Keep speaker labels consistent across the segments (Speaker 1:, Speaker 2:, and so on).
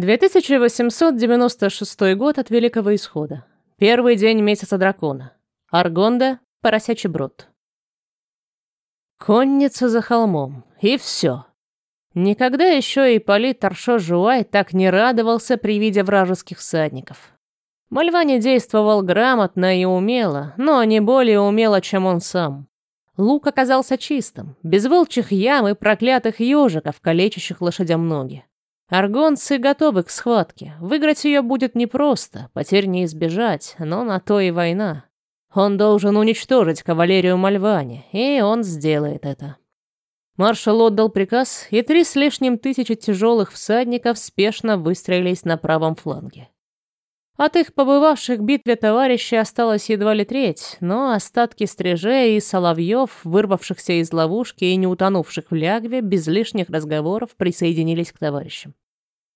Speaker 1: 2896 год от Великого Исхода. Первый день месяца дракона. Аргонда, Поросячий брод. Конница за холмом. И все. Никогда еще Ипполит Таршо-Жуай так не радовался при виде вражеских всадников. Мальвани действовал грамотно и умело, но не более умело, чем он сам. Лук оказался чистым, без волчьих ям и проклятых ежиков, калечащих лошадям ноги. Аргонцы готовы к схватке. Выиграть ее будет непросто, потерь не избежать, но на то и война. Он должен уничтожить кавалерию Мальвани, и он сделает это. Маршал отдал приказ, и три с лишним тысячи тяжелых всадников спешно выстроились на правом фланге. От их побывавших в битве товарищей осталось едва ли треть, но остатки стрижей и соловьев, вырвавшихся из ловушки и не утонувших в лягве, без лишних разговоров присоединились к товарищам.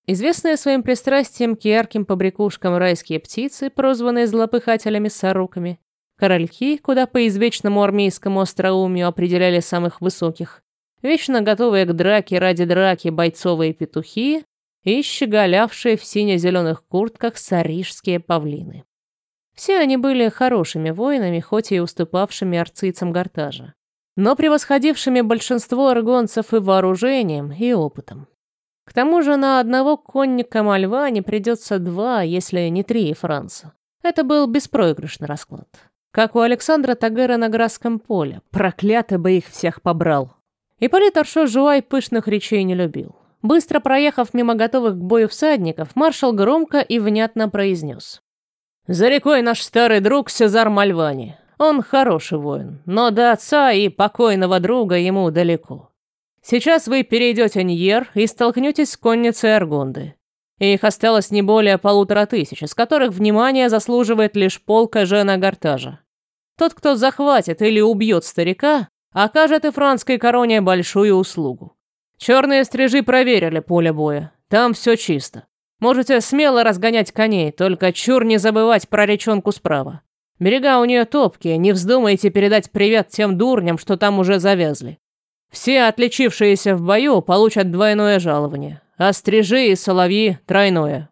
Speaker 1: Известные своим пристрастием к ярким побрякушкам райские птицы, прозванные злопыхателями-сороками, корольки, куда по извечному армейскому остроумию определяли самых высоких, вечно готовые к драке ради драки бойцовые петухи, и щеголявшие в сине-зеленых куртках сарижские павлины. Все они были хорошими воинами, хоть и уступавшими арцийцам гортажа, но превосходившими большинство аргонцев и вооружением, и опытом. К тому же на одного конника Мальва не придется два, если не три Франца. Это был беспроигрышный расклад. Как у Александра Тагера на Грасском поле. Проклятый бы их всех побрал. Ипполит Аршо Жуай пышных речей не любил. Быстро проехав мимо готовых к бою всадников, маршал громко и внятно произнес. «За рекой наш старый друг Сезар Мальвани. Он хороший воин, но до отца и покойного друга ему далеко. Сейчас вы перейдете Ньер и столкнетесь с конницей Аргонды. Их осталось не более полутора тысяч, из которых внимание заслуживает лишь полка Жена Гортажа. Тот, кто захватит или убьет старика, окажет и французской короне большую услугу. Черные стрижи проверили поле боя. Там все чисто. Можете смело разгонять коней, только чур не забывать про речонку справа. Берега у нее топкие, не вздумайте передать привет тем дурням, что там уже завязли. Все отличившиеся в бою получат двойное жалование, а стрижи и соловьи – тройное.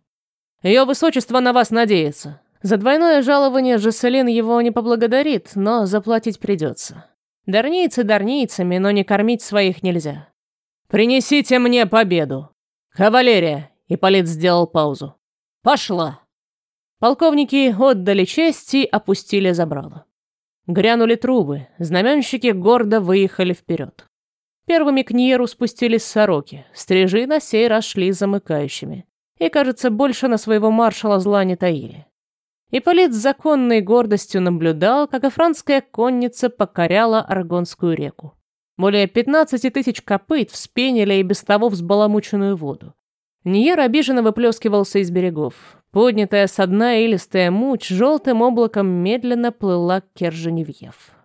Speaker 1: Ее высочество на вас надеется. За двойное жалование Жесселин его не поблагодарит, но заплатить придется. Дарнийцы дарнийцами, но не кормить своих нельзя. «Принесите мне победу!» «Кавалерия!» — Ипполит сделал паузу. «Пошла!» Полковники отдали честь и опустили забрало. Грянули трубы, знаменщики гордо выехали вперед. Первыми к Ньеру спустились сороки, стрижи на сей раз шли замыкающими. И, кажется, больше на своего маршала зла не таили. Ипполит с законной гордостью наблюдал, как и французская конница покоряла Аргонскую реку. Более 15 тысяч копыт вспенили и без того взбаламученную воду. Ниер обиженно выплескивался из берегов. Поднятая со дна илистая муть желтым облаком медленно плыла к Керженевьев.